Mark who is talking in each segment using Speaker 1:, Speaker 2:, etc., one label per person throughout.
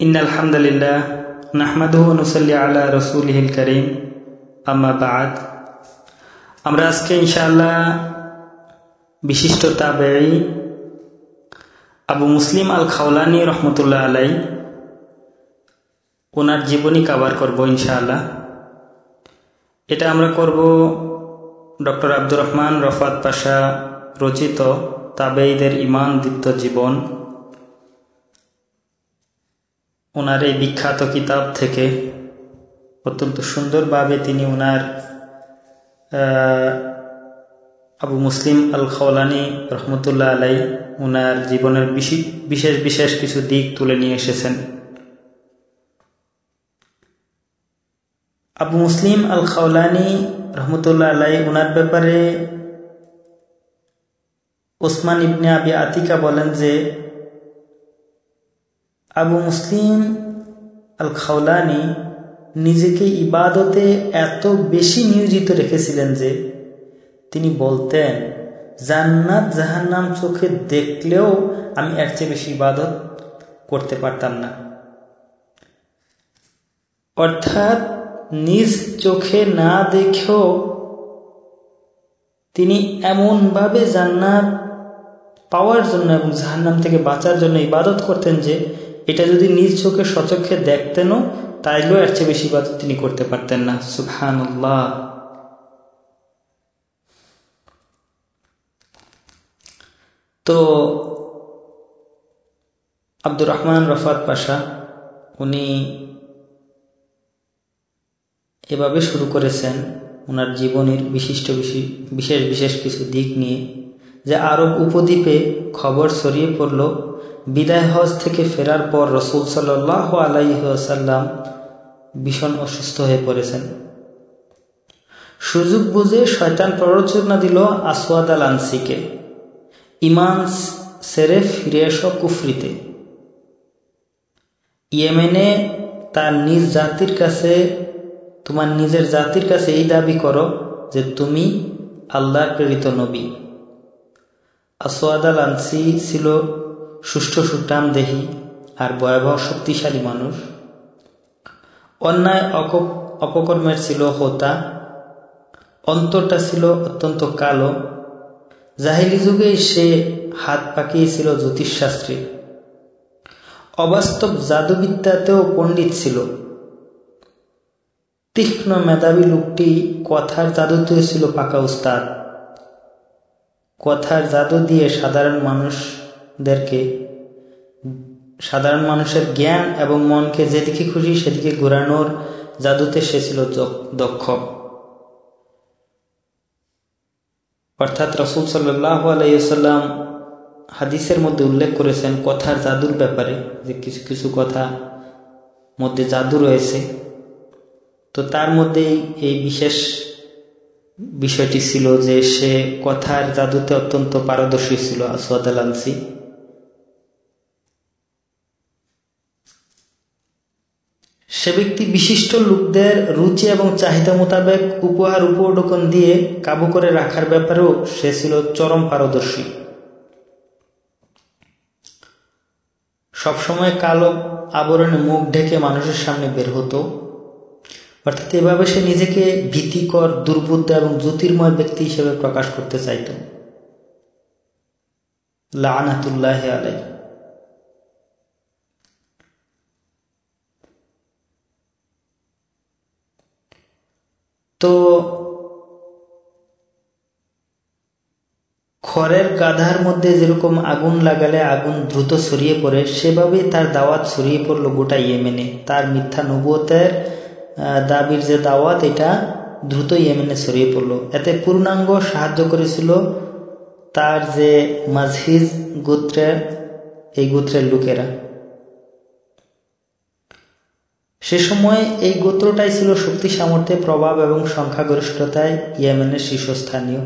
Speaker 1: In আলহামদুলিল্লাহ নাহমাদুহু নুসাল্লি আলা রসুলহিল করিম। আম্মা বাদ। আমরা আজকে ইনশাআল্লাহ বিশিষ্ট তাবেই আবু মুসলিম আল খাওলানি রহমতুল্লাহ আলাই ওনার জীবনী কাবার করব ইনশাআল্লাহ। এটা আমরা করব doctor Abdur Rahman Rafat Pasha রচিত তাবেইদের ইমান দীপ্ত জীবন। ওনার এই বিখ্যাত কিতাব থেকে অত্যন্ত সুন্দরভাবে তিনি ওনার আবু মুসলিম আল খওলানি রহমতুল্লাহ আলাই ওনার জীবনের বিশেষ বিশেষ কিছু দিক তুলে নিয়ে এসেছেন। আবু মুসলিম আল খাওলানি রহমতুল্লাহ আলাই ওনার ব্যাপারে ওসমান ইবনে আবি আতিকা বলেন যে আবু মুসলিম আল খাওলানি নিজেকে ইবাদতে এত বেশি নিয়োজিত রেখেছিলেন যে তিনি বলতেন, জান্নাত জাহান্নাম চোখে দেখলেও আমি এর চেয়ে বেশি ইবাদত করতে পারতাম না। অর্থাৎ নিজ চোখে না দেখেও তিনি এমনভাবে জান্নাত পাওয়ার জন্য এবং জাহান্নাম থেকে বাঁচার জন্য ইবাদত করতেন যে এটা যদি নিজ চোখে সচক্ষে দেখতেনও, তাইলেও এর চেয়ে বেশি ইবাদত তিনি করতে পারতেন না। সুবহানুল্লাহ। তো আব্দুর রহমান রফাত পাশা, উনি এভাবে শুরু করেছেন ওনার জীবনের বিশিষ্ট বিশেষ বিশেষ কিছু দিক নিয়ে, যে আরব উপদ্বীপে খবর ছড়িয়ে পড়ল বিদায় হজ থেকে ফেরার পর রসুল সাল্লাহ আলাইসাল্লাম ভীষণ অসুস্থ হয়ে পড়েছেন। সুযোগ বুঝে শয়তান প্ররোচনা দিল আসওয়াদ আল আনসিকে ইমান সেরে ফিরে এসো কুফরিতে। ইয়েমেনে তার নিজ জাতির কাছে, তোমার নিজের জাতির কাছে এই দাবি করো যে তুমি আল্লাহর প্রেরিত নবী। আসওয়াদ আল আনসি ছিল সুষ্ঠু সুটাম দেহি আর ভয়াবহ শক্তিশালী মানুষ। অন্যায় অপকর্মের ছিল হোতা। অন্তরটা ছিল অত্যন্ত কালো। জাহিলি যুগে সে হাত পাকিয়েছিল জ্যোতিষশাস্ত্রী। অবাস্তব জাদুবিদ্যাতেও পণ্ডিত ছিল। তীক্ষ্ণ মেধাবী লোকটি কথার জাদুতে ছিল পাকা উস্তাদ। কথার জাদু দিয়ে সাধারণ মানুষদেরকে সাধারণ মানুষের জ্ঞান এবং মনকে যেদিকে খুশি সেদিকে ঘোরানোর জাদুতে সে ছিল দক্ষ অর্থাৎ রসুল সাল্লাহ আলাইসাল্লাম হাদিসের মধ্যে উল্লেখ করেছেন কথার জাদুর ব্যাপারে, যে কিছু কিছু কথা মধ্যে জাদু রয়েছে। তো তার মধ্যেই এই বিশেষ বিষয়টি ছিল যে সে কথার জাদুতে অত্যন্ত পারদর্শী ছিল আসওয়াদ আল সে ব্যক্তি বিশিষ্ট লোকদের রুচি এবং চাহিদা মোতাবেক উপহার উপঢকন দিয়ে কাবু করে রাখার ব্যাপারেও সে ছিল চরম পারদর্শী। সবসময় কালো আবরণে মুখ ঢেকে মানুষের সামনে বের হতো। অর্থাৎ এভাবে সে নিজেকে ভীতিকর, দুর্বুদ্ধ এবং জ্যোতির্ময় ব্যক্তি হিসেবে প্রকাশ করতে চাইত। লানাতুল্লাহ আলাই তো খড়ের গাধার মধ্যে যেরকম আগুন লাগালে আগুন দ্রুত ছড়িয়ে পড়ে, সেভাবেই তার দাওয়াত ছড়িয়ে পড়ল গোটা ইয়েমেনে। তার মিথ্যা নবুয়তের দাবির যে দাওয়াত, এটা দ্রুত ইয়েমেনে ছড়িয়ে পড়ল। এতে পূর্ণাঙ্গ সাহায্য করেছিল তার যে মাঝহিজ গোত্রের, এই গোত্রের লোকেরা। সে সময় এই গোত্রটাই ছিল শক্তি সামর্থ্যে, প্রভাব এবং সংখ্যাগরিষ্ঠতায় ইয়েমেনের শীর্ষস্থানীয়।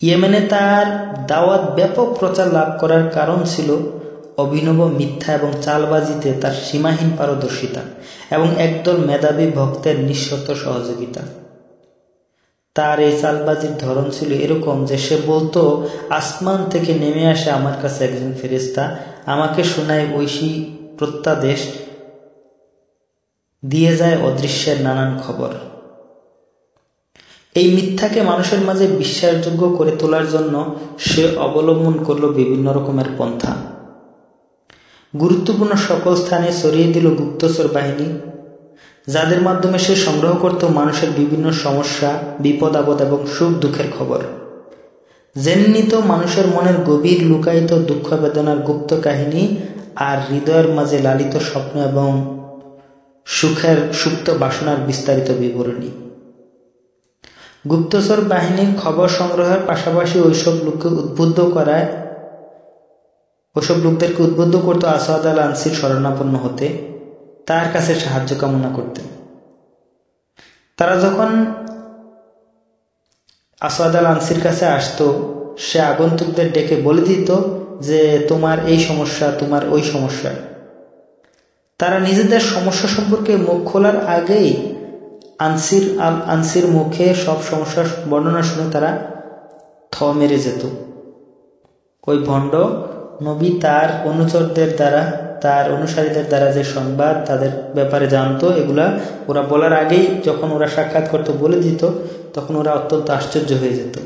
Speaker 1: ইয়েমেনে তার দাওয়াত ব্যাপক প্রচার লাভ করার কারণ ছিল অভিনব মিথ্যা এবং চালবাজিতে তার সীমাহীন পারদর্শিতা এবং একদল মেধাবী ভক্তের নিঃশর্ত সহযোগিতা। তার এই চালবাজির ধরন ছিল এরকম যে সে বলতো, আসমান থেকে নেমে আসে আমার কাছে একজন ফেরিস্তা আমাকে শোনায় ঐশী প্রত্যাদেশ দিয়ে যায় অদৃশ্যের নানান খবর। এই মিথ্যাকে মানুষের মাঝে বিশ্বাসযোগ্য করে তোলার জন্য সে অবলম্বন করল বিভিন্ন রকমের পন্থা। গুরুত্বপূর্ণ সকল স্থানে সরিয়ে দিল গুপ্তচর বাহিনী, যাদের মাধ্যমে সে সংগ্রহ করত মানুষের বিভিন্ন সমস্যা, বিপদ, আপদ এবং সুখ দুঃখের খবর। জেননিত মানুষের মনের গভীর লুকায়িত দুঃখ বেদনার গুপ্ত কাহিনী আর হৃদয়ের মাঝে লালিত স্বপ্ন এবং সুখের সুপ্ত বাসনার বিস্তারিত বিবরণী। গুপ্তচর বাহিনীর খবর সংগ্রহের পাশাপাশি ওইসব লোককে উদ্বুদ্ধ করায় ওসব লোকদেরকে উদ্বুদ্ধ করতো আসাদ আল আনসির শরণাপন্ন হতে তার কাছে সাহায্য কামনা করতেন। তারা যখন আসাদ আল আনসির কাছে আসতো, সে আগন্তুকদের ডেকে বলে দিত যে তোমার এই সমস্যা, তোমার ওই সমস্যা। তারা নিজেদের সমস্যা সম্পর্কে মুখ খোলার আগেই আনসির আল আনসির মুখে সব সমস্যার বর্ণনা শুনে তারা থ মেরে যেত। ওই ভণ্ড নবী তার অনুচরদের দ্বারা, তার অনুসারীদের দ্বারা যে সংবাদ তাদের ব্যাপারে জানতো, এগুলা ওরা বলার আগেই যখন ওরা সাক্ষাৎ করতো বলে দিত, তখন ওরা অত্যন্ত আশ্চর্য হয়ে যেত।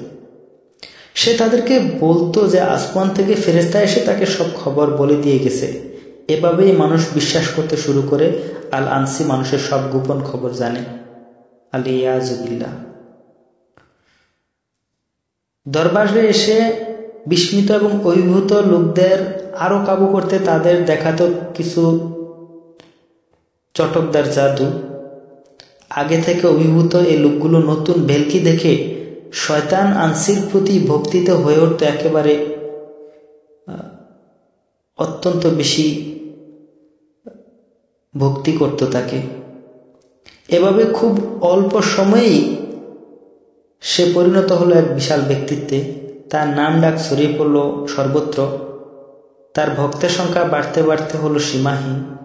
Speaker 1: সে তাদেরকে বলতো যে আসমান থেকে ফেরেস্তা এসে তাকে সব খবর বলে দিয়ে গেছে। এভাবেই মানুষ বিশ্বাস করতে শুরু করে আল আনসি মানুষের সব গোপন খবর জানে। আলিয়াজুবিল্লা দরবারে এসে বিস্মিত এবং অভিভূত লোকদের আরও কাবু করতে তাদের দেখাতো কিছু চটকদার জাদু। আগে থেকে অভিভূত এই লোকগুলো নতুন ভেলকি দেখে শয়তান আনসির প্রতি ভক্তিতে হয়ে উঠত একেবারে অত্যন্ত বেশি ভক্তি করত তাকে। এভাবে খুব অল্প সময়েই সে পরিণত হলো এক বিশাল ব্যক্তিত্বে। তার নাম ডাক ছড়িয়ে পড়ল সর্বত্র। তার ভক্তের সংখ্যা বাড়তে বাড়তে হলো সীমাহীন।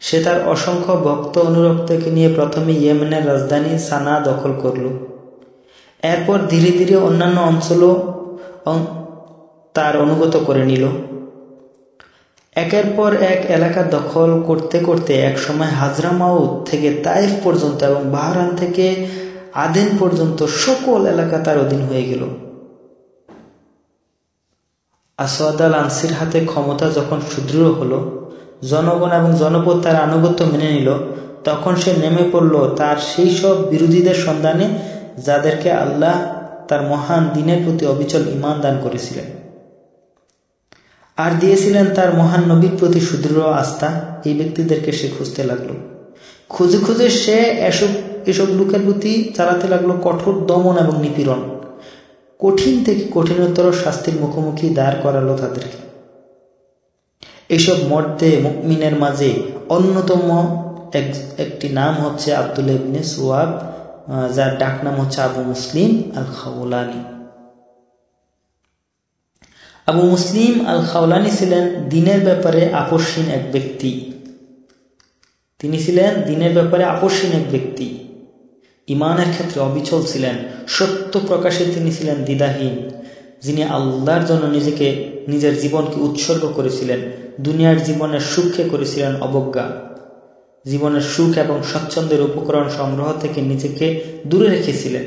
Speaker 1: সে তার অসংখ্য ভক্ত অনুরক্তকে নিয়ে প্রথমে ইয়েমেনের রাজধানী সানা দখল করল। এরপর ধীরে ধীরে অন্যান্য অঞ্চলও তার অনুগত করে নিল। একের পর এক এলাকা দখল করতে করতে এক সময় হাজরামাউদ থেকে তাইফ পর্যন্ত এবং বাহরান থেকে আদেন পর্যন্ত সকল এলাকা তার অধীন হয়ে গেল। আসাদ আল আনসির হাতে ক্ষমতা যখন সুদৃঢ় হলো, জনগণ এবং জনপদ তার আনুগত্য মেনে নিল, তখন সে নেমে পড়ল তার সেই সব বিরোধীদের সন্ধানে যাদেরকে আল্লাহ তার মহান দিনের প্রতি অবিচল ইমান দান করেছিলেন। আর দিয়েছিলেন তার মহান নবীর প্রতি সুদৃঢ় আস্থা, এই ব্যক্তিদেরকে সে খুঁজতে লাগল। খুঁজে খুঁজে সে এসব এসব লোকের প্রতি চালাতে লাগল কঠোর দমন এবং নিপীড়ন। কঠিন থেকে কঠিনতর শাস্তির মুখোমুখি দাঁড় করালো তাদেরকে। এসব মর্দে মুকমিনের মাঝে অন্যতম একটি নাম হচ্ছে আব্দুল ইবনে সুয়াব। যার ডাক নাম হচ্ছে আবু মুসলিম আল খাউলানি আবু মুসলিম আল খাওলানি ছিলেন দিনের ব্যাপারে আপসহীন এক ব্যক্তি। তিনি ছিলেন দিনের ব্যাপারে আপসহীন এক ব্যক্তি। ইমানের ক্ষেত্রে অবিচল ছিলেন। সত্য প্রকাশে তিনি ছিলেন দ্বিধাহীন, যিনি আল্লাহর জন্য নিজেকে, নিজের জীবনকে উৎসর্গ করেছিলেন, দুনিয়ার জীবনের সুখে করেছিলেন অবজ্ঞা। জীবনের সুখ এবং স্বচ্ছন্দের উপকরণ সংগ্রহ থেকে নিজেকে দূরে রেখেছিলেন।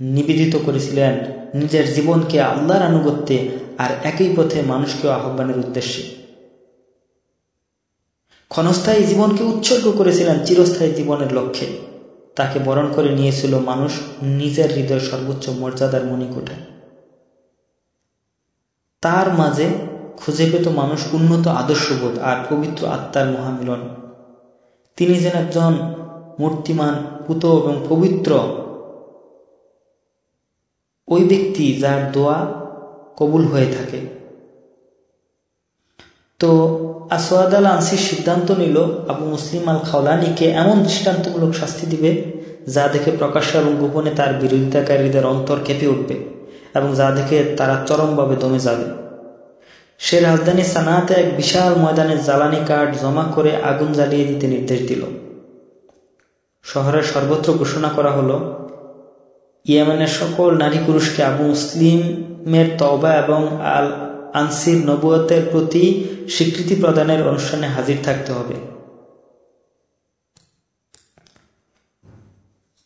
Speaker 1: নিবেদিত করেছিলেন নিজের জীবনকে আল্লাহর আনুগত্যে আর একই পথে মানুষকে আহ্বানের উদ্দেশ্যে। ক্ষণস্থায়ী জীবনকে উৎসর্গ করেছিলেন চিরস্থায়ী জীবনের লক্ষ্যে। তাকে বরণ করে নিয়েছিল মানুষ নিজের হৃদয়ের সর্বোচ্চ মর্যাদার মণিকোঠে তার মাঝে খুঁজে পেত মানুষ উন্নত আদর্শবোধ আর পবিত্র আত্মার মহামিলন। তিনি যেন একজন মূর্তিমান, পুত এবং পবিত্র ওই ব্যক্তি যার দোয়া কবুল হয়ে থাকে। তো আসোয়াদ আল আনসির সিদ্ধান্ত নিল, আবু মুসলিম আল খাওলানিকে এমন দৃষ্টান্তমূলক শাস্তি দিবে, যা দেখে প্রকাশ্য এবং গোপনে তার বিরোধিতাকারীদের অন্তর কেঁপে উঠবে এবং যা দেখে তারা চরমভাবে দমে যাবে। সে রাজধানী সানাতে এক বিশাল ময়দানে জ্বালানি কাঠ জমা করে আগুন জ্বালিয়ে দিতে নির্দেশ দিল। শহরের সর্বত্র ঘোষণা করা হলো, ইয়েমেনের সকল নারী পুরুষকে আবু মুসলিমের তবা এবং আল আনসির নবুয়তের প্রতি স্বীকৃতি প্রদানের অনুষ্ঠানে হাজির থাকতে হবে।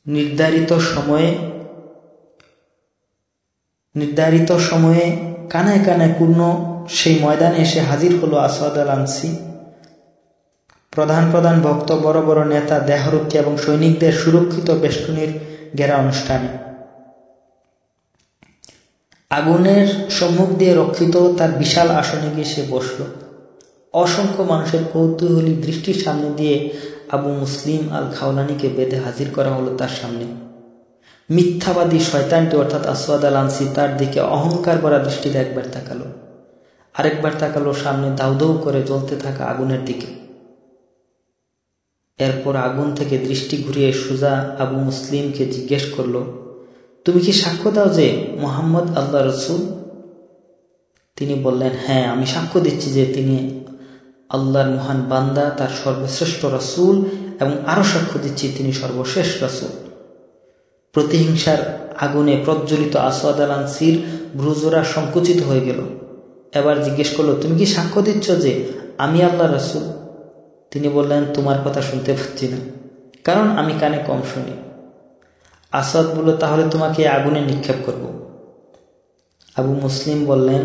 Speaker 1: নির্ধারিত সময়ে নির্ধারিত সময়ে কানায় কানায় পূর্ণ সেই ময়দানে এসে হাজির হলো আসাদ আল আনসি। প্রধান প্রধান ভক্ত, বড় বড় নেতা, দেহরক্ষী এবং সৈনিকদের সুরক্ষিত বেষ্টনীর গেরা অনুষ্ঠানে। আগুনের সম্মুখ দিয়ে রক্ষিত তার বিশাল আসনে গিয়ে সে বসল। অসংখ্য মানুষের কৌতূহলী দৃষ্টির সামনে দিয়ে আবু মুসলিম আল খাওলানিকে বেঁধে হাজির করা হলো তার সামনে। মিথ্যাবাদী শয়তানটি অর্থাৎ আসওয়াদ আল আনসি তার দিকে অহংকার করা দৃষ্টিতে একবার তাকালো। আরেকবার তাকালো সামনে দাউ করে জ্বলতে থাকা আগুনের দিকে। এরপর আগুন থেকে দৃষ্টি ঘুরিয়ে সুজা আবু মুসলিমকে জিজ্ঞেস করল, তুমি কি সাক্ষ্য দাও যে মোহাম্মদ আল্লাহ রসুল? তিনি বললেন হ্যাঁ আমি সাক্ষ্য দিচ্ছি যে তিনি আল্লাহর মহান বান্দা, তার সর্বশ্রেষ্ঠ রসুল এবং আরও সাক্ষ্য দিচ্ছি, তিনি সর্বশেষ রসুল। প্রতিহিংসার আগুনে প্রজ্বলিত আসাদ আল আনসির ভ্রুজোরা সংকুচিত হয়ে গেল। এবার জিজ্ঞেস করল, তুমি কি সাক্ষ্য দিচ্ছ যে আমি আল্লাহ রসুল? তিনি বললেন, তোমার কথা শুনতে পাচ্ছি না, কারণ আমি কানে কম শুনি। আসাদ বলল, তাহলে তোমাকে আগুনে নিক্ষেপ করব। আবু মুসলিম বললেন,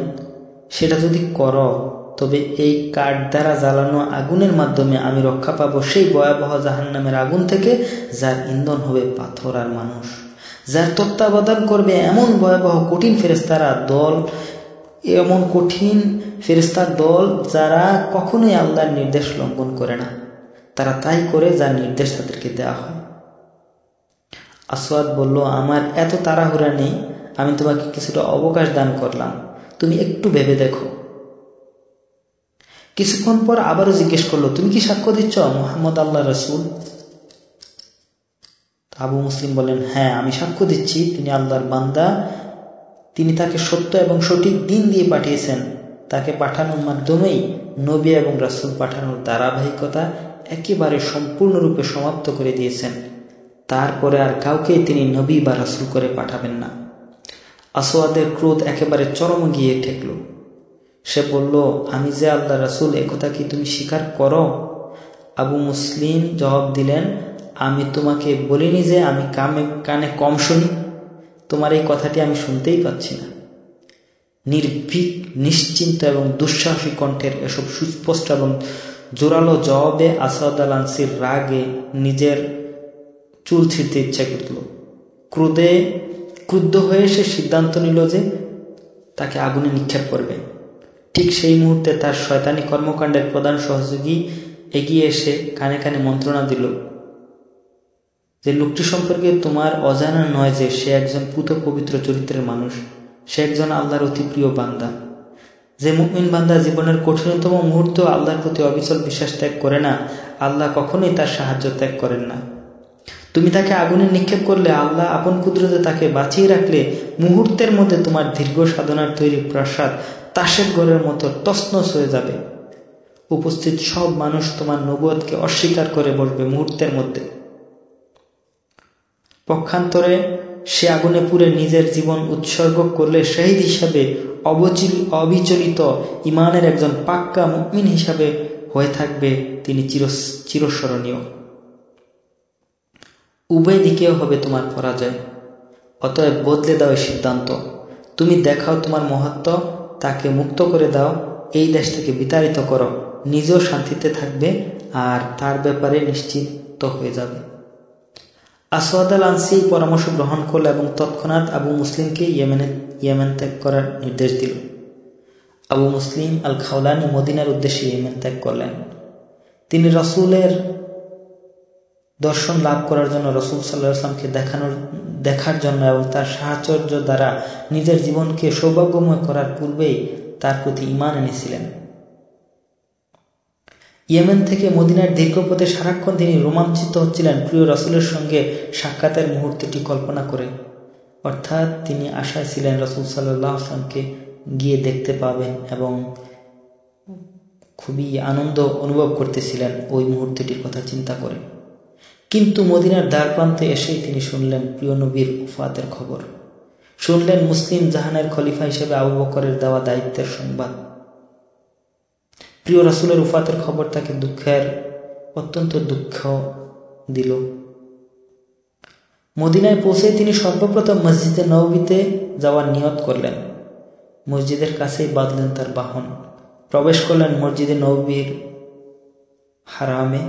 Speaker 1: সেটা যদি করো, তবে এই কাঠ দ্বারা জ্বালানো আগুনের মাধ্যমে আমি রক্ষা পাবো সেই ভয়াবহ জাহান নামের আগুন থেকে, যার ইন্ধন হবে পাথর আর মানুষ। যার তত্ত্বাবধান করবে এমন ভয়াবহ কঠিন ফেরেস্তারা দল এমন কঠিন ফেরিস্তার দল যারা কখনোই আল্লাহর নির্দেশ লঙ্ঘন করে না। তারা তাই করে যার নির্দেশ তাদেরকে দেওয়া হয়। আসওয়াদ বলল, আমার এত তাড়াহুড়া নেই, আমি তোমাকে কিছুটা অবকাশ দান করলাম। তুমি একটু ভেবে দেখো। কিছুক্ষণ পর আবারও জিজ্ঞেস করল, তুমি কি সাক্ষ্য দিচ্ছ, মোহাম্মদ আল্লাহ রসুল? আবু মুসলিম বলেন হ্যাঁ আমি সাক্ষ্য দিচ্ছি, তিনি আল্লাহর বান্দা তিনি তাকে সত্য এবং সঠিক দিন দিয়ে পাঠিয়েছেন। তাকে পাঠানোর মাধ্যমেই নবী এবং রাসুল পাঠানোর ধারাবাহিকতা একেবারে সম্পূর্ণরূপে সমাপ্ত করে দিয়েছেন। তারপরে আর কাউকেই তিনি নবী বা রাসুল করে পাঠাবেন না। আসোয়াদের ক্রোধ একেবারে চরম গিয়ে ঠেকল। সে বলল, আমি যে আল্লাহ রাসুল একথা কি তুমি স্বীকার করো? আবু মুসলিম জবাব দিলেন, আমি তোমাকে বলিনি যে আমি কামে, কানে কম শুনি। তোমার এই কথাটি আমি শুনতেই পাচ্ছি না। নির্ভীক, নিশ্চিন্ত এবং দুঃসাহসী কণ্ঠের এসব সুস্পষ্ট এবং জোরালো জবাবে আসাদ আল আনসির রাগে নিজের চুল ছিঁড়তে ইচ্ছা করল। ক্রোধে, ক্রুদ্ধ হয়ে সে সিদ্ধান্ত নিল যে তাকে আগুনে নিক্ষেপ করবে। ঠিক সেই মুহূর্তে তার শয়তানি কর্মকাণ্ডের প্রধান সহযোগী এগিয়ে এসে কানে কানে মন্ত্রণা দিল যে লোকটি সম্পর্কে তোমার অজানা নয় যে সে একজন পুত পবিত্র চরিত্রের মানুষ, সে একজন আল্লাহর অতি প্রিয় বান্দা। যে মুকমিন বান্দা জীবনের কঠিনতম মুহূর্ত আল্লাহর প্রতি অবিচল বিশ্বাস ত্যাগ করে না, আল্লাহ কখনোই তার সাহায্য ত্যাগ করেন না। তুমি তাকে আগুনে নিক্ষেপ করলে আল্লাহ আপন কুদরতে তাকে বাঁচিয়ে রাখলে মুহূর্তের মধ্যে তোমার দীর্ঘ সাধনার তৈরি প্রাসাদ তাসের ঘরের মতো তসনস হয়ে যাবে। উপস্থিত সব মানুষ তোমার নবুয়কে অস্বীকার করে বসবে মুহূর্তের মধ্যে। পক্ষান্তরে সে আগুনে পুড়ে নিজের জীবন উৎসর্গ করলে শহীদ হিসাবে অবচিল, অবিচলিত ইমানের একজন পাক্কা মুমিন হিসাবে হয়ে থাকবে তিনি চির চিরস্মরণীয়। উভয় দিকেও হবে তোমার পরাজয়। অতএব বদলে দাও এই সিদ্ধান্ত। তুমি দেখাও তোমার মহত্ব, তাকে মুক্ত করে দাও, এই দেশ থেকে বিতাড়িত করো। নিজেও শান্তিতে থাকবে আর তার ব্যাপারে নিশ্চিত হয়ে যাবে। আসওয়াদ আল আনসি পরামর্শ গ্রহণ করল এবং তৎক্ষণাৎ আবু মুসলিমকে ইয়েমেনে ইয়েমেন ত্যাগ করার নির্দেশ দিল। আবু মুসলিম আল খাওলানি মদিনার উদ্দেশ্যে ইয়েমেন ত্যাগ করলেন। তিনি রসুলের দর্শন লাভ করার জন্য রসুল সাল্লাহ আসলামকে দেখানোর দেখার জন্য এবং তার সাহচর্য দ্বারা নিজের জীবনকে সৌভাগ্যময় করার পূর্বেই তার প্রতি ইমান এনেছিলেন। ইয়েমেন থেকে মদিনার দীর্ঘপথে সারাক্ষণ তিনি রোমাঞ্চিত হচ্ছিলেন প্রিয় রসুলের সঙ্গে সাক্ষাতের মুহূর্তটি কল্পনা করে। অর্থাৎ তিনি আশায় ছিলেন রসুল সাল্লাহ আসলামকে গিয়ে দেখতে পাবেন এবং খুবই আনন্দ অনুভব করতেছিলেন ওই মুহূর্তটির কথা চিন্তা করে। কিন্তু মদিনার দ্বার প্রান্তে এসেই তিনি শুনলেন প্রিয় নবীর উফাতের খবর। শুনলেন মুসলিম জাহানের খলিফা হিসেবে আবু বকরের দেওয়া দায়িত্বের সংবাদ। প্রিয় রাসুলের উফাতের খবর তাকে দুঃখের অত্যন্ত দুঃখ দিল। মদিনায় পৌঁছে তিনি সর্বপ্রথম মসজিদে নবীতে যাওয়ার নিয়ত করলেন। মসজিদের কাছেই বাঁধলেন তার বাহন। প্রবেশ করলেন মসজিদে নবীর হারামে।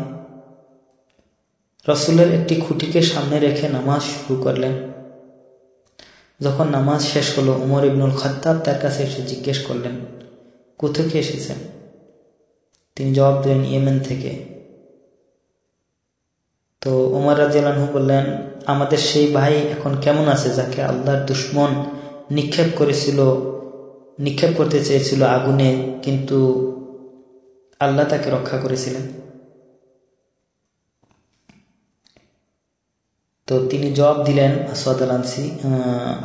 Speaker 1: রসুলের একটি খুঁটিকে সামনে রেখে নামাজ শুরু করলেন। যখন নামাজ শেষ হলো, উমর ইবনুল খত্তাব তার কাছে এসে জিজ্ঞেস করলেন, কোথেকে এসেছেন? তিনি জবাব দিলেন ইয়েমেন থেকে। তো উমর রাজিয়ালহু বললেন, আমাদের সেই ভাই এখন কেমন আছে যাকে আল্লাহর দুশ্মন নিক্ষেপ করেছিল, নিক্ষেপ করতে চেয়েছিল আগুনে, কিন্তু আল্লাহ তাকে রক্ষা করেছিলেন? তো তিনি জবাব দিলেন, আসাদ আল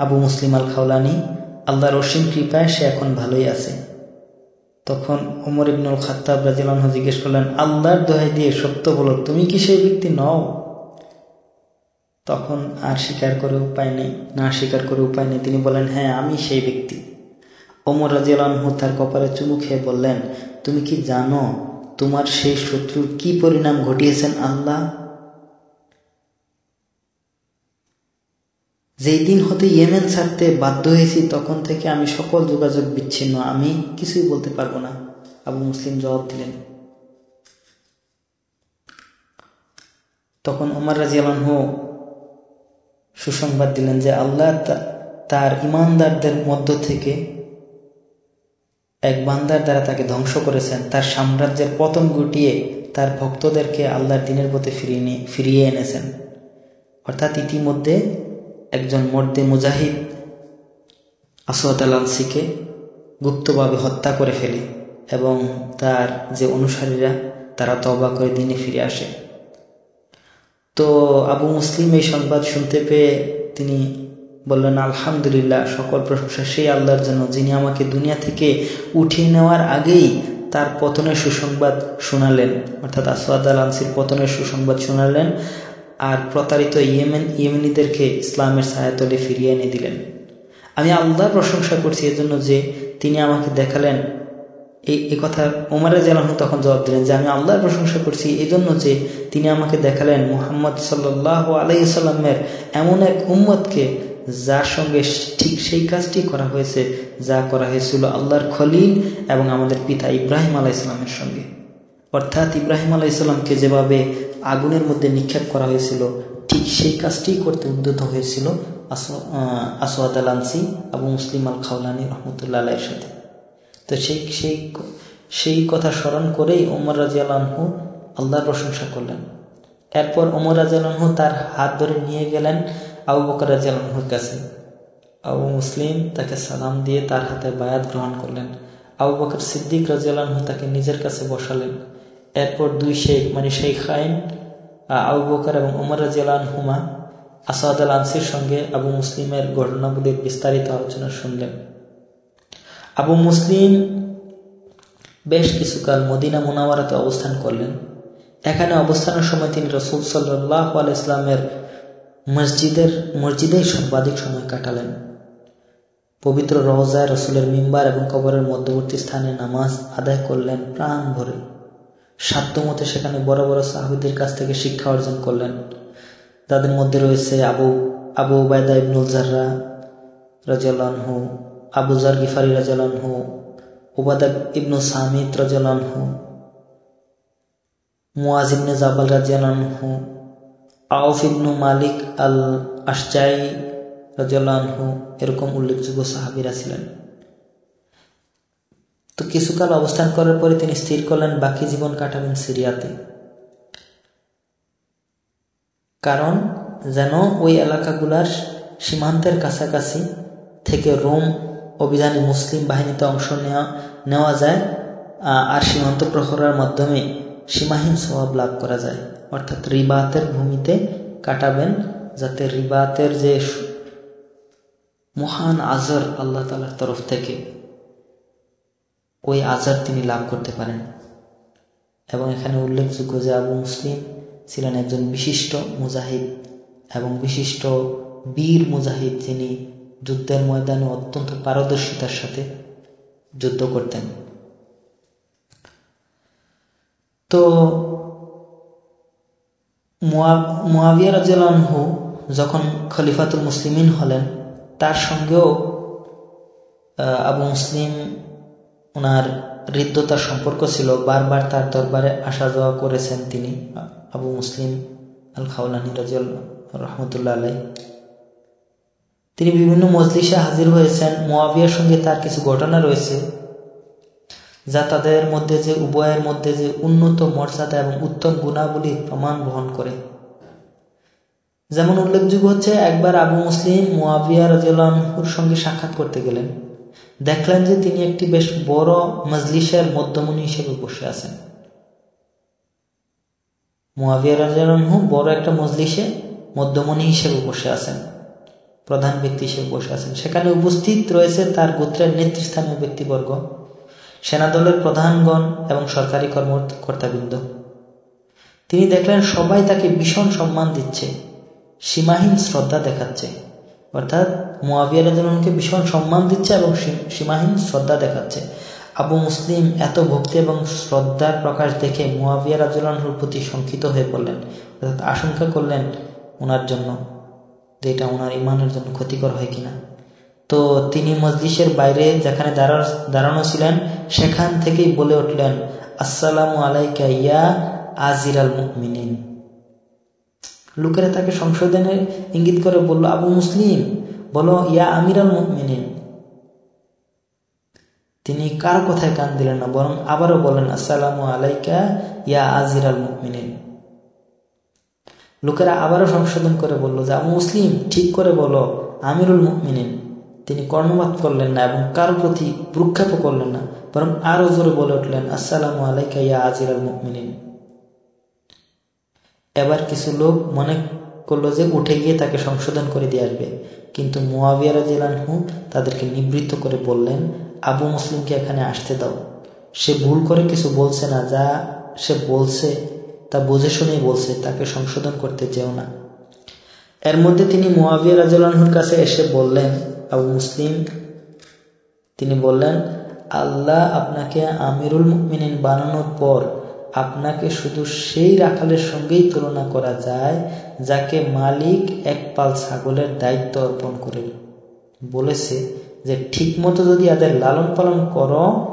Speaker 1: আবু মুসলিম আল খাওলানি আল্লাহর অসীম কৃপায় সে এখন ভালোই আছে। তখন উমর ইবনুল খাত্তাব রাজিলাহ জিজ্ঞেস করলেন, আল্লাহর দোহাই দিয়ে সত্য বলো, তুমি কি সেই ব্যক্তি? নও। তখন আর স্বীকার করে উপায় নেই, না স্বীকার করে উপায় নেই। তিনি বলেন হ্যাঁ আমি সেই ব্যক্তি। ওমর রাজিয়ালহু তার কপালে চুমু খেয়ে বললেন, তুমি কি জানো তোমার সেই শত্রুর কি পরিণাম ঘটিয়েছেন আল্লাহ? যেই দিন হতে ইয়েমেন ছাড়তে বাধ্য হয়েছি, তখন থেকে আমি সকল যোগাযোগ বিচ্ছিন্ন। আমি কিছুই বলতে পারব না। আবু মুসলিম জবাব দিলেন। তখন ওমর রাজিয়ালহ সুসংবাদ দিলেন যে আল্লাহ তার ইমানদারদের মধ্য থেকে এক বান্দার দ্বারা তাকে ধ্বংস করেছেন। তার সাম্রাজ্যের পতন ঘটিয়ে তার ভক্তদেরকে আল্লাহর দিনের পথে ফিরিয়ে ফিরিয়ে এনেছেন। অর্থাৎ ইতিমধ্যে একজন মর্দে মুজাহিদ আসওয়াত আলানসিকে গুপ্তভাবে হত্যা করে ফেলে এবং তার যে অনুসারীরা, তারা তবা করে দিনে ফিরে আসে। তো আবু মুসলিম এই সংবাদ শুনতে পেয়ে তিনি বললেন, আলহামদুলিল্লাহ, সকল প্রশংসা সেই আল্লাহর জন্য যিনি আমাকে দুনিয়া থেকে উঠিয়ে নেওয়ার আগেই তার পতনের সুসংবাদ শোনালেন। অর্থাৎ আসওয়াদ আল আনসির পতনের সুসংবাদ শোনালেন। আর প্রতারিত ইয়েমেন, ইয়েমেনিদেরকে ইসলামের সায়াতলে ফিরিয়ে এনে দিলেন। আমি আল্লাহর প্রশংসা করছি এজন্য যে তিনি আমাকে দেখালেন। এই, এ কথা ওমারে জালাহু তখন জবাব দিলেন যে, আমি আল্লাহর প্রশংসা করছি এই জন্য যে তিনি আমাকে দেখালেন মোহাম্মদ সাল্লাহ আলাইসাল্লামের এমন এক উম্মতকে যার সঙ্গে ঠিক সেই কাজটি করা হয়েছে, যা করা হয়েছিল আল্লাহর খলিল এবং আমাদের পিতা ইব্রাহিম আলাইসাল্লামের সঙ্গে। অর্থাৎ ইব্রাহিম আলাইসাল্লামকে যেভাবে আগুনের মধ্যে নিক্ষেপ করা হয়েছিল। ঠিক সেই কাজটি করতে উদ্যত হয়েছিল আসওয়াদ আল আবু মুসলিম আল খাওলানি রহমতুল্লাহ আলাইয়ের সাথে। তো সেই সেই সেই কথা স্মরণ করেই ওমর রাজিয়ালহু আল্লাহর প্রশংসা করলেন। এরপর ওমর রাজিয়ালহু তার হাত ধরে নিয়ে গেলেন আবু বকর রাজিয়ালহুর কাছে। আবু মুসলিম তাকে সালাম দিয়ে তার হাতে বায়াত গ্রহণ করলেন। আবু বকর সিদ্দিক রাজিয়ালহু তাকে নিজের কাছে বসালেন। এরপর দুই শেখ মানে শেখ খাইন আবু বকর এবং ওমর রাজিয়ালহুমা আসাদ আল আনসির সঙ্গে আবু মুসলিমের ঘটনাগুলির বিস্তারিত আলোচনা শুনলেন। আবু মুসলিম বেশ কিছুকাল মদিনা মোনাওয়ারাতে অবস্থান করলেন। এখানে অবস্থানের সময় তিনি রসুল সাল্লাহ আল ইসলামের মসজিদের, মসজিদেই সর্বাধিক সময় কাটালেন। পবিত্র রহজায় রসুলের মিম্বার এবং কবরের মধ্যবর্তী স্থানে নামাজ আদায় করলেন প্রাণ ভরে সাধ্যমতে সেখানে বড় বড় সাহাবিদের কাছ থেকে শিক্ষা অর্জন করলেন। তাদের মধ্যে রয়েছে Abu Abu Ubaidah ibnul Jarrah Raju Abu jar Ghifari রাজু উবাদা ইবনু সামিদ রাজু মুয়াজ ইবনে জাবাল রাজিয়ালহু আউফ ইবনু মালিক আল আশজাই রাজু এরকম উল্লেখযোগ্য সাহাবিরা ছিলেন। তো কিছুকাল অবস্থান করার পরে তিনি স্থির করলেন বাকি জীবন কাটাবেন সিরিয়াতে। কারণ, যেন ওই এলাকাগুলার সীমান্তের কাছাকাছি থেকে রোম অভিযানে মুসলিম বাহিনীতে অংশ নেওয়া নেওয়া যায় আর সীমান্ত প্রহরার মাধ্যমে সীমাহীন স্বভাব লাভ করা যায়। অর্থাৎ রিবাতের ভূমিতে কাটাবেন যাতে রিবাতের যে মহান আজর আল্লাহ তালার তরফ থেকে ওই আজার তিনি লাভ করতে পারেন। এবং এখানে উল্লেখযোগ্য যে আবু মুসলিম ছিলেন একজন বিশিষ্ট মুজাহিদ এবং বিশিষ্ট বীর মুজাহিদ যিনি যুদ্ধের ময়দানে অত্যন্ত পারদর্শিতার সাথে যুদ্ধ করতেন। তো মুয়াবিয়া রাজু যখন খলিফাতুল মুসলিমিন হলেন, তার সঙ্গেও আবু মুসলিম ওনার হৃদ্যতার সম্পর্ক ছিল, বারবার তার দরবারে আসা যাওয়া করেছেন তিনি, আবু মুসলিম আল খাউলানি রাজিয়াল রহমতুল্লাহ আলাই তিনি বিভিন্ন মজলিসে হাজির হয়েছেন, মোয়াবিয়ার সঙ্গে তার কিছু ঘটনা রয়েছে, যা তাদের মধ্যে যে উভয়ের মধ্যে যে উন্নত মর্যাদা এবং উত্তম গুণাবলীর প্রমাণ বহন করে। যেমন উল্লেখযোগ্য হচ্ছে, একবার আবু মুসলিম মোয়াবিয়া রাজুর সঙ্গে সাক্ষাৎ করতে গেলেন। দেখলেন যে তিনি একটি বেশ বড় মজলিসের মধ্যমণি হিসেবে বসে আছেন। মোয়াবিয়া বড় একটা মজলিসে মধ্যমণি হিসেবে বসে আছেন, প্রধান ব্যক্তি হিসেবে বসে আছেন। সেখানে উপস্থিত রয়েছে তার গোত্রের নেতৃস্থানীয় ব্যক্তিবর্গ, সেনাদলের প্রধানগণ এবং সরকারি কর্মকর্তাবৃন্দ। তিনি দেখলেন সবাই তাকে ভীষণ সম্মান দিচ্ছে, সীমাহীন শ্রদ্ধা দেখাচ্ছে। অর্থাৎ মোয়াবিয়া রাজনকে ভীষণ সম্মান দিচ্ছে এবং সীমাহীন শ্রদ্ধা দেখাচ্ছে। আবু মুসলিম এত ভক্তি এবং শ্রদ্ধার প্রকাশ দেখে মোয়াবিয়া রাজুল্লাহর প্রতি শঙ্কিত হয়ে পড়লেন। অর্থাৎ আশঙ্কা করলেন ওনার জন্য যে এটা ওনার ইমানের জন্য ক্ষতিকর হয় কিনা? তো তিনি মসজিষের বাইরে যেখানে দাঁড়ানো ছিলেন, সেখান থেকেই বলে উঠলেন, আসসালামু আলাইকা ইয়া আজির আল মুকমিনিন লোকেরা তাকে সংশোধনের ইঙ্গিত করে, বলল, আবু মুসলিম, বলো, ইয়া আমির আল মুকমিনিন তিনি কার কথায় কান দিলেন না, বরং আবারও বলেন আসসালামু আলাইকা, ইয়া আজির আল মুকমিনিন লোকেরা আবারও সংশোধন করে বলল যে, আবু মুসলিম, ঠিক করে বলো, আমিরুল মুকমিনিন তিনি কর্ণপাত করলেন না এবং কার প্রতি প্রুক্ষেপও করলেন না, বরং আরও জোরে বলে উঠলেন, আসসালামু আলাইকা, ইয়া আজির আল মুকমিনিন এবার কিছু লোক মনে করল যে উঠে গিয়ে তাকে সংশোধন করে দিয়ে আসবে। কিন্তু মুয়াবিয়ারা জেলানহু তাদেরকে নিবৃত্ত করে বললেন, আবু মুসলিমকে এখানে আসতে দাও। সে ভুল করে কিছু বলছে না, যা সে বলছে তা বুঝে শুনেই বলছে, তাকে সংশোধন করতে যেও না। এর মধ্যে তিনি মোয়াবিয়া রাজুল্লাহর কাছে এসে বললেন, আবু মুসলিম, তিনি বললেন, আল্লাহ আপনাকে আমিরুল মিনিন বানানোর পর আপনাকে শুধু সেই রাখালের সঙ্গেই তুলনা করা যায়, যাকে মালিক এক পাল ছাগলের দায়িত্ব অর্পণ করে। বলেছে যে, ঠিকমতো যদি এদের লালন পালন করো,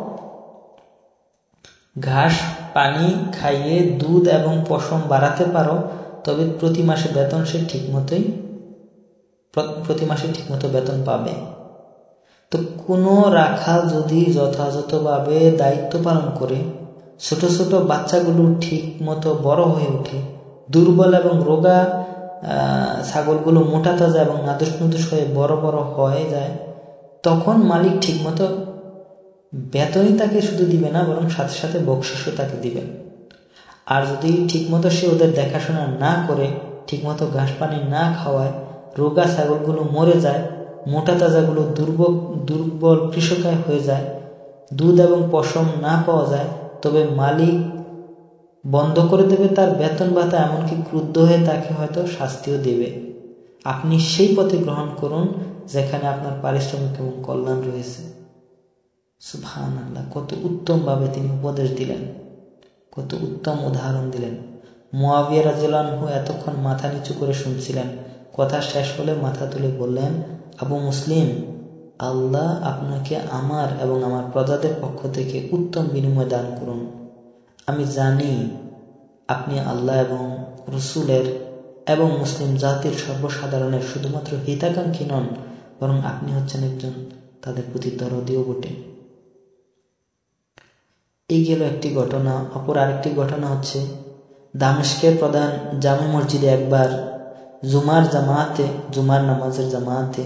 Speaker 1: ঘাস, পানি খাইয়ে দুধ এবং পশম বাড়াতে পারো, তবে প্রতি মাসে বেতন সে ঠিক মতোই প্রতি মাসে ঠিকমতো বেতন পাবে। তো কোনো রাখাল যদি যথাযথভাবে দায়িত্ব পালন করে ছোট ছোট বাচ্চাগুলো ঠিক মতো বড় হয়ে ওঠে। দুর্বল এবং রোগা ছাগলগুলো মোটা তাজা এবং নাদুস নুদুস হয়ে বড় বড় হয়ে যায়। তখন মালিক ঠিকমতো বেতনই তাকে শুধু দিবে না, বরং সাথে সাথে বকশিসও তাকে দিবে। আর যদি ঠিকমতো সে ওদের দেখাশোনা না করে, ঠিকমতো ঘাস পানি না খাওয়ায়, রোগা ছাগলগুলো মরে যায়, মোটা তাজাগুলো দুর্বল দুর্বল কৃষকায় হয়ে যায়, দুধ এবং পশম না পাওয়া যায় তবে মালিক বন্ধ করে দেবে তার বেতন ভাতা এমনকি ক্রুদ্ধ হয়ে তাকে হয়তো শাস্তিও দেবে। আপনি সেই পথে গ্রহণ করুন যেখানে আপনার পারিশ্রমিক এবং কল্যাণ রয়েছে। সুভান আল্লাহ কত উত্তমভাবে তিনি উপদেশ দিলেন। কত উত্তম উদাহরণ দিলেন। মোয়াবিয়া রাজু এতক্ষণ মাথা নিচু করে শুনছিলেন। কথা শেষ হলে মাথা তুলে বললেন, আবু মুসলিম আল্লাহ আপনাকে আমার এবং আমার প্রজাদের পক্ষ থেকে উত্তম বিনিময় দান করুন। আমি জানি আপনি আল্লাহ এবং রসুলের এবং মুসলিম জাতির সর্বসাধারণের শুধুমাত্র হিতাকাঙ্ক্ষী নন, বরং আপনি হচ্ছেন একজন তাদের প্রতি দরদিও বটে। এই গেল একটি ঘটনা। অপর আরেকটি ঘটনা হচ্ছে দামেস্কের প্রধান জামে মসজিদে একবার জুমার জামাতে, জুমার নামাজের জামাতে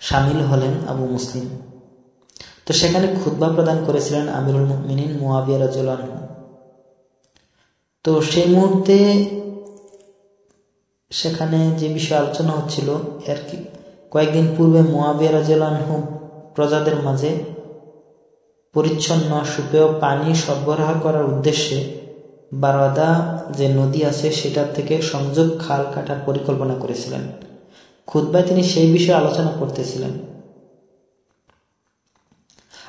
Speaker 1: সামিল হলেন আবু মুসলিম। তো সেখানে খুদ্া প্রদান করেছিলেন আমিরুল মিনিন মুয়াবিয়া রাজুলান তো সেই মুহূর্তে সেখানে যে বিষয়ে আলোচনা হচ্ছিল, এর কি কয়েকদিন পূর্বে মোয়াবিয়া রাজুলান প্রজাদের মাঝে পরিচ্ছন্ন সুপেয় পানি সরবরাহ করার উদ্দেশ্যে বারোদা যে নদী আছে, সেটার থেকে সংযোগ খাল কাটার পরিকল্পনা করেছিলেন। খুদ্বায় তিনি সেই বিষয়ে আলোচনা করতেছিলেন।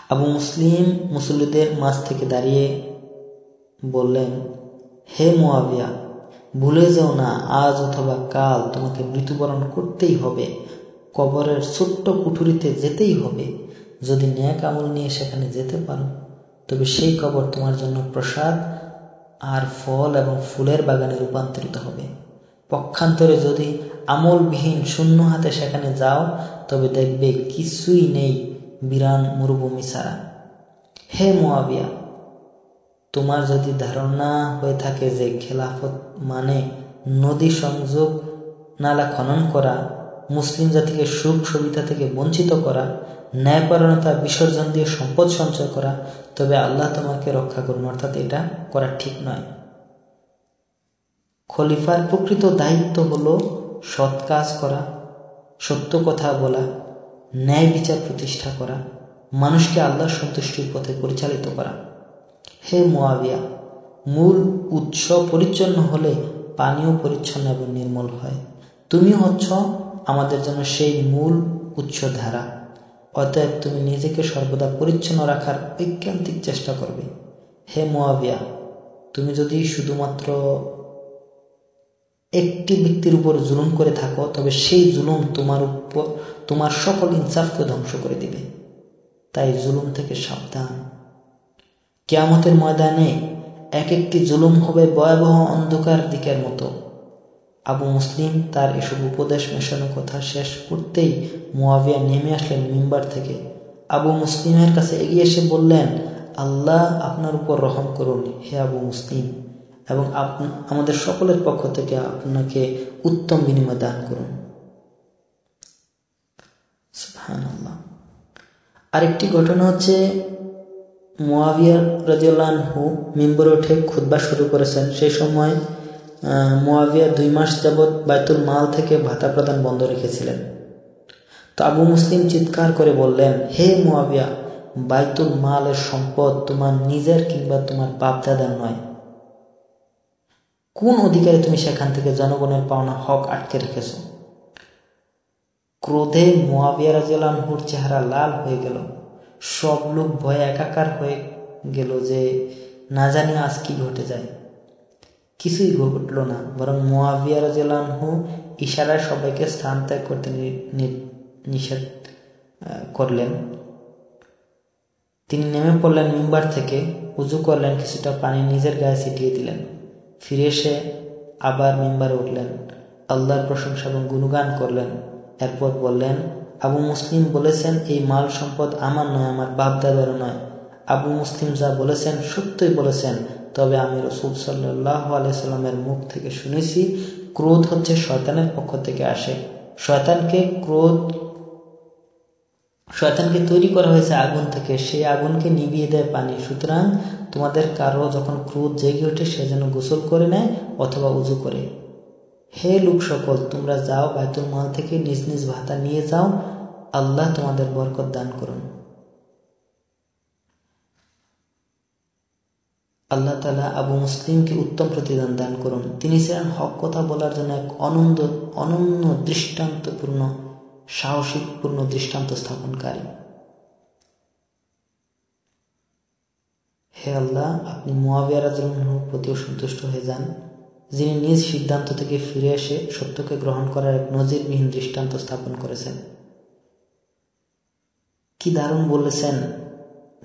Speaker 1: আবু মুসলিম মুসল্লিদের মাঝ থেকে দাঁড়িয়ে বললেন, হে মোয়াবিয়া, ভুলে যাও না, আজ অথবা কাল তোমাকে মৃত্যুবরণ করতেই হবে। কবরের ছোট্ট কুঠুরিতে যেতেই হবে। যদি ন্যাক আমল নিয়ে সেখানে যেতে পারো, তবে সেই কবর তোমার জন্য প্রসাদ আর ফল এবং ফুলের বাগানে রূপান্তরিত হবে। পক্ষান্তরে যদি আমলবিহীন শূন্য হাতে সেখানে যাও, তবে দেখবে কিছুই নেই বিরান মরুভূমি ছাড়া। হে মোয়াবিয়া, তোমার যদি ধারণা হয়ে থাকে যে খেলাফত মানে নদী সংযোগ, নালা খনন করা, মুসলিম জাতিকে সুখ সুবিধা থেকে বঞ্চিত করা ন্যায়পরণতা বিসর্জন দিয়ে সম্পদ সঞ্চয় করা, তবে আল্লাহ তোমাকে রক্ষা করুন, অর্থাৎ এটা করা ঠিক নয়। খলিফার প্রকৃত দায়িত্ব হল সৎ কাজ করা, সত্য কথা বলা, ন্যায় বিচার প্রতিষ্ঠা করা, মানুষকে আল্লাহর সন্তুষ্টির পথে পরিচালিত করা। হে মোয়াবিয়া, মূল উৎস পরিচ্ছন্ন হলে পানীয় পরিচ্ছন্ন এবং নির্মল হয়। তুমি হচ্ছ আমাদের জন্য সেই মূল উৎস ধারা। অতএব তুমি নিজেকে সর্বদা পরিচ্ছন্ন রাখার ঐকান্তিক চেষ্টা করবে। হে মোয়াবিয়া, তুমি যদি শুধুমাত্র একটি ব্যক্তির উপর জুলুম করে থাকো, তবে সেই জুলুম তোমার উপর, তোমার সকল ইনসাফকে ধ্বংস করে দিবে। তাই জুলুম থেকে সাবধান। কেয়ামতের ময়দানে এক একটি জুলুম হবে ভয়াবহ অন্ধকার দিকের মতো। আবু মুসলিম তার এসব উপদেশ মেশানো কথা শেষ করতেই মোয়াবিয়া নেমে আসলেন মিম্বার থেকে। আবু মুসলিমের কাছে এগিয়ে এসে বললেন, আল্লাহ আপনার উপর রহম করুন, হে আবু মুসলিম। এবং আমাদের সকলের পক্ষ থেকে আপনাকে উত্তম বিনিময় দান করুন। আরেকটি ঘটনা হচ্ছে, মোয়াবিয়া রাজিউল্লাহু মিম্বরে উঠে খুদ্া শুরু করেছেন। সেই সময় মোয়াবিয়া দুই মাস যাবৎ বাইতুল মাল থেকে ভাতা প্রদান বন্ধ রেখেছিলেন। তো আবু মুসলিম চিৎকার করে বললেন, হে মোয়াবিয়া, বাইতুল মালের সম্পদ তোমার নিজের কিংবা তোমার বাপদাদার নয়। কোন অধিকারে তুমি সেখান থেকে জনগণের পাওনা হক আটকে রেখেছ? ক্রোধে মোয়াবিয়া রাজিয়ালহুর চেহারা লাল হয়ে গেল। সব লোক ভয়ে একাকার হয়ে গেল যে, না জানি আজ কি ঘটে যায়। কিছুই ঘটল না, বরং মোয়াবিয়া রাজিয়ালহু ইশারায় সবাইকে স্থান ত্যাগ করতে নিষেধ করলেন। তিনি নেমে পড়লেন মিম্বার থেকে, উজু করলেন, কিছুটা পানি নিজের গায়ে ছিটিয়ে দিলেন। ফিরে এসে আবার মেম্বারে উঠলেন। আল্লাহর প্রশংসা এবং গুণগান করলেন। এরপর বললেন, আবু মুসলিম বলেছেন, এই মাল সম্পদ আমার নয়, আমার বাপদাদারও নয়। আবু মুসলিম যা বলেছেন, সত্যই বলেছেন। তবে আমি রসুল সাল্লাহ আলাইসাল্লামের মুখ থেকে শুনেছি, ক্রোধ হচ্ছে শয়তানের পক্ষ থেকে আসে। শয়তানকে ক্রোধ শয়তানকে তৈরি করা হয়েছে আগুন থেকে। সেই আগুনকে নিভিয়ে দেয় পানি। সুতরাং তোমাদের কারও যখন ক্রোধ জেগে ওঠে, সে যেন গোসল করে নেয় অথবা উজু করে। হে লোক সকল, তোমরা যাও বায়তুল মাল থেকে নিজ নিজ ভাতা নিয়ে যাও। আল্লাহ তোমাদের বরকত দান করুন। আল্লাহ তালা আবু মুসলিমকে উত্তম প্রতিদান দান করুন। তিনি ছিলেন হক কথা বলার জন্য এক অনন্ত, অনন্য দৃষ্টান্তপূর্ণ সাহসিকপূর্ণ দৃষ্টান্ত স্থাপনকারী। হে আল্লাহ, আপনি মোয়াবিয়া রাজুর প্রতিও সন্তুষ্ট হয়ে যান, যিনি নিজ সিদ্ধান্ত থেকে ফিরে এসে সত্যকে গ্রহণ করার এক নজিরবিহীন দৃষ্টান্ত স্থাপন করেছেন। কি দারুণ বলেছেন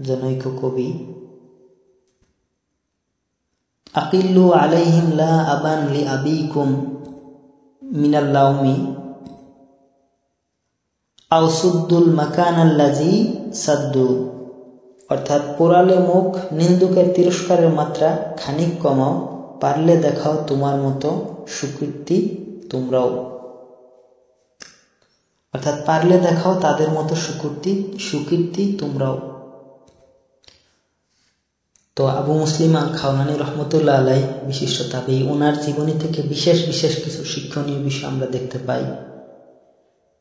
Speaker 1: জনৈক কবি। আকিল্লু আলাইহিম লা আবান লি মিনাল্লাউমি আউসুদ্দুল মাকান আল্লাজি সাদ্দু। অর্থাৎ পোড়ালে মুখ, নিন্দুকের তিরস্কারের মাত্রা খানিক কমাও, পারলে দেখাও তোমার মতো সুকীর্তি তোমরাও। অর্থাৎ পারলে দেখাও তাদের মতো সুকীর্তি সুকীর্তি তোমরাও। তো আবু মুসলিম খাওয়ানি রহমতুল্লাহ আলাই বিশিষ্ট তাবি ওনার জীবনী থেকে বিশেষ বিশেষ কিছু শিক্ষণীয় বিষয় আমরা দেখতে পাই।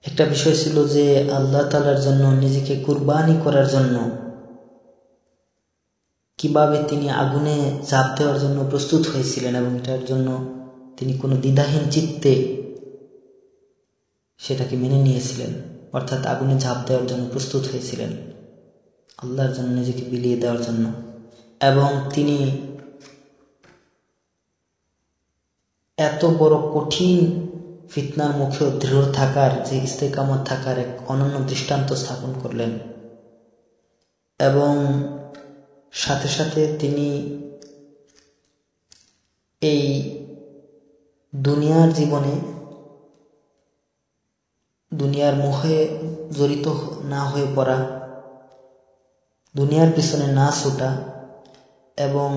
Speaker 1: একটা বিষয় ছিল যে আল্লাহ তালার জন্য, নিজেকে কুরবানি করার জন্য, কীভাবে তিনি আগুনে ঝাঁপ দেওয়ার জন্য প্রস্তুত হয়েছিলেন এবং এটার জন্য তিনি কোনো দ্বিধাহীন চিত্তে সেটাকে মেনে নিয়েছিলেন, অর্থাৎ আগুনে ঝাঁপ দেওয়ার জন্য প্রস্তুত হয়েছিলেন, আল্লাহর জন্য নিজেকে বিলিয়ে দেওয়ার জন্য। এবং তিনি এত বড় কঠিন ফিতনার মুখেও দৃঢ় থাকার যে ইস্তেকামত থাকার এক অনন্য দৃষ্টান্ত স্থাপন করলেন। এবং সাথে সাথে তিনি এই দুনিয়ার জীবনে দুনিয়ার মুখে জড়িত না হয়ে পড়া, দুনিয়ার পিছনে না ছোটা এবং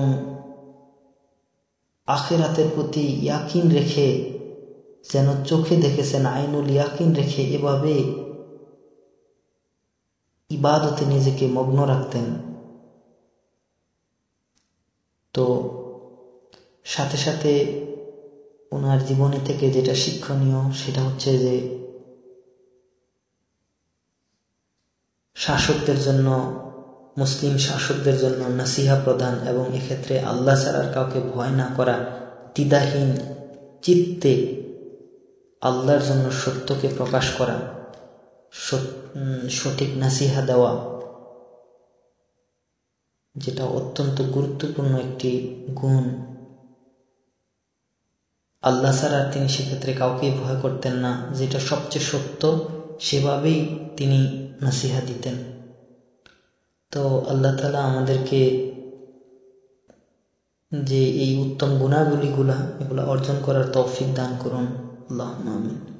Speaker 1: আখেরাতের প্রতি ইয়াকিন রেখে যেন চোখে দেখেছেন আইনুল ইয়াকিন রেখে এভাবে ইবাদতে নিজেকে মগ্ন রাখতেন। তো সাথে সাথে ওনার জীবনী থেকে যেটা শিক্ষণীয় সেটা হচ্ছে যে শাসকদের জন্য, মুসলিম শাসকদের জন্য নাসিহা প্রদান এবং এক্ষেত্রে আল্লাহ ছাড়ার কাউকে ভয় না করা দ্বিধাহীন, চিত্তে আল্লাহর জন্য সত্যকে প্রকাশ করা সঠিক নাসিহা দেওয়া, যেটা অত্যন্ত গুরুত্বপূর্ণ একটি গুণ। আল্লাহ ছাড়া তিনি সেক্ষেত্রে কাউকেই ভয় করতেন না। যেটা সবচেয়ে সত্য, সেভাবেই তিনি নাসিহা দিতেন। তো আল্লাহ তালা আমাদেরকে যে এই উত্তম গুণাগুলিগুলা এগুলো অর্জন করার তৌফিক দান করুন। আল্লাহ আমিন